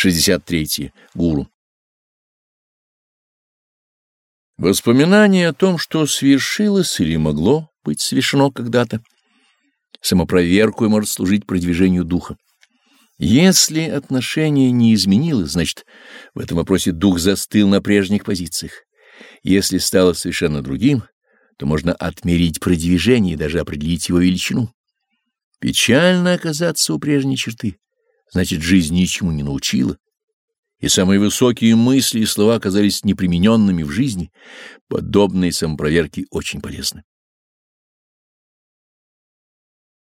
63. Гуру. Воспоминание о том, что свершилось или могло быть совершено когда-то, самопроверку может служить продвижению духа. Если отношение не изменилось, значит, в этом вопросе дух застыл на прежних позициях. Если стало совершенно другим, то можно отмерить продвижение и даже определить его величину. Печально оказаться у прежней черты, значит, жизнь ничему не научила, и самые высокие мысли и слова оказались непримененными в жизни, подобные самопроверки очень полезны.